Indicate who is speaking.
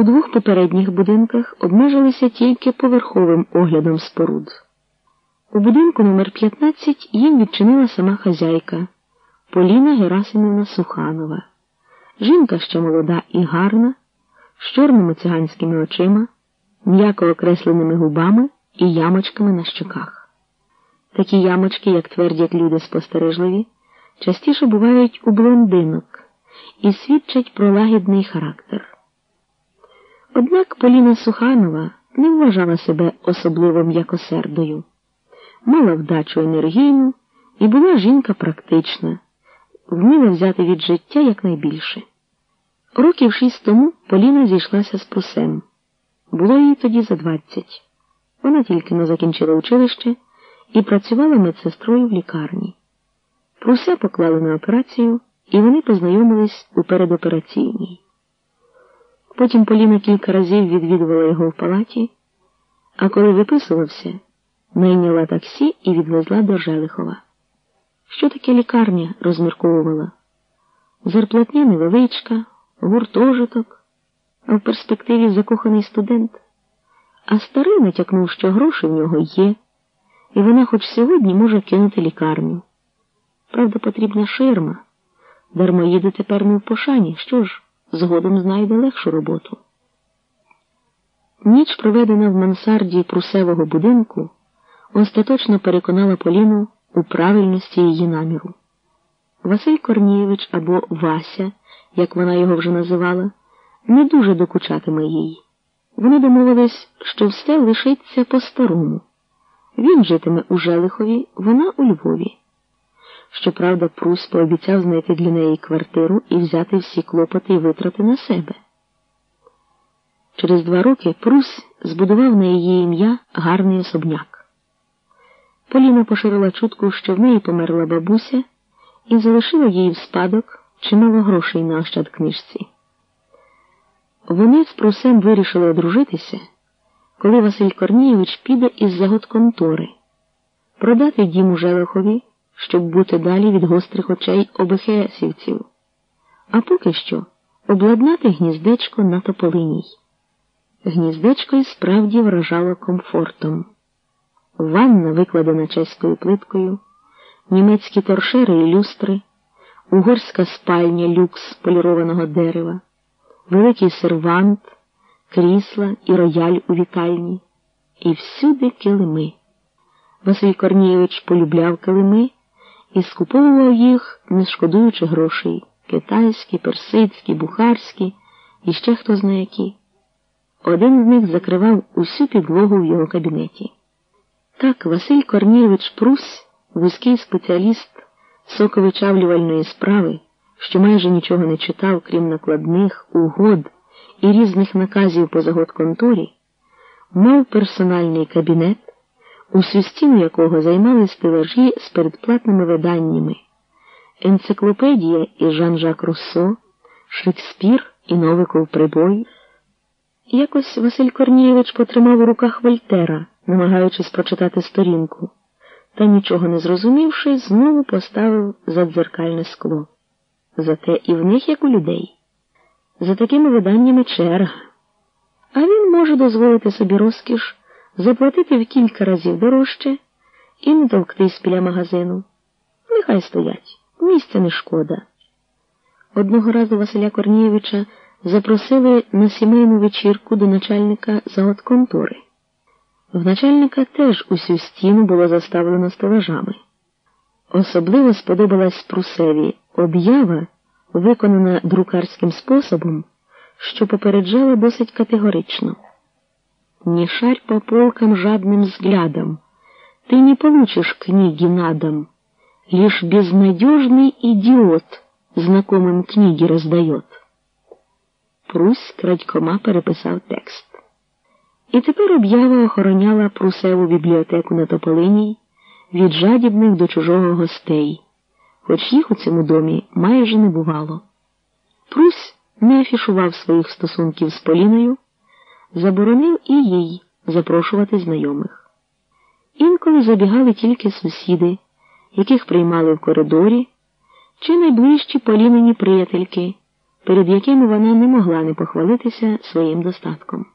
Speaker 1: у двох попередніх будинках обмежилися тільки поверховим оглядом споруд. У будинку номер 15 їм відчинила сама хазяйка Поліна Герасимівна Суханова. Жінка ще молода і гарна, з чорними циганськими очима, м'яко окресленими губами і ямочками на щоках. Такі ямочки, як твердять люди спостережливі, частіше бувають у блондинок і свідчать про лагідний характер. Однак Поліна Суханова не вважала себе особливо м'якосердою, мала вдачу енергійну і була жінка практична, вміла взяти від життя якнайбільше. Років шість тому Поліна зійшлася з прусем. Було їй тоді за двадцять. Вона тільки не закінчила училище і працювала медсестрою в лікарні. Пруся поклали на операцію, і вони познайомились у передопераційній. Потім Поліна кілька разів відвідувала його в палаті, а коли виписувався, найняла таксі і відвезла до Желихова. Що таке лікарня? розмірковувала. Зарплатня невеличка, гуртожиток, а в перспективі закоханий студент. А старий натякнув, що гроші в нього є, і вона хоч сьогодні може кинути лікарню. Правда, потрібна ширма. Дармоїди тепер не в пошані. Що ж, згодом знайде легшу роботу. Ніч, проведена в мансарді прусевого будинку, остаточно переконала Поліну у правильності її наміру. Василь Корнієвич або Вася, як вона його вже називала, не дуже докучатиме їй. Вони домовились, що все лишиться по-старому. Він житиме у Желихові, вона у Львові. Щоправда, Прус пообіцяв знайти для неї квартиру і взяти всі клопоти і витрати на себе. Через два роки Прус збудував на її ім'я гарний особняк. Поліна поширила чутку, що в неї померла бабуся, і залишила їй в спадок чимало грошей на ощадкнижці. Вони з Прусем вирішили одружитися, коли Василь Корнієвич піде із заготконтори, продати дім у Желихові щоб бути далі від гострих очей обихесівців, а поки що обладнати гніздечко на тополиній. Гніздечко і справді вражало комфортом. Ванна викладена чеською плиткою, німецькі торшери і люстри, угорська спальня люкс полірованого дерева, великий сервант, крісла і рояль у вітальні, і всюди килими. Василь Корнієвич полюбляв килими і скуповував їх, не шкодуючи грошей китайські, персидські, бухарські і ще хто зна які. Один з них закривав усю підлогу в його кабінеті. Так Василь Корнійович Прус, вузький спеціаліст соковичавлювальної справи, що майже нічого не читав, крім накладних, угод і різних наказів по загодконторі, мав персональний кабінет усю стіну якого займали стелажі з передплатними виданнями, енциклопедія і Жан-Жак Руссо, Шекспір і Новиков Прибой. Якось Василь Корнієвич потримав у руках Вольтера, намагаючись прочитати сторінку, та, нічого не зрозумівши, знову поставив задзеркальне скло. Зате і в них, як у людей. За такими виданнями черга. А він може дозволити собі розкіш заплатити в кілька разів дорожче і не товктись біля магазину. Нехай стоять, місця не шкода. Одного разу Василя Корнієвича запросили на сімейну вечірку до начальника заготконтори. В начальника теж усю стіну було заставлено стелажами. Особливо сподобалась Прусеві об'ява, виконана друкарським способом, що попереджала досить категорично. Не шарь по полкам жадным взглядом, ты не получишь книги на дом. Лишь безнадежный идиот знакомым книги раздает. Прусь крадькома переписав текст. І тепер об'ява охороняла прусеву бібліотеку на Тополиній від жадібних до чужого гостей, хоч їх у цьому домі майже не бувало. Прусь не афішував своїх стосунків з Поліною заборонив і їй запрошувати знайомих. Інколи забігали тільки сусіди, яких приймали в коридорі, чи найближчі полінені приятельки, перед якими вона не могла не похвалитися своїм достатком.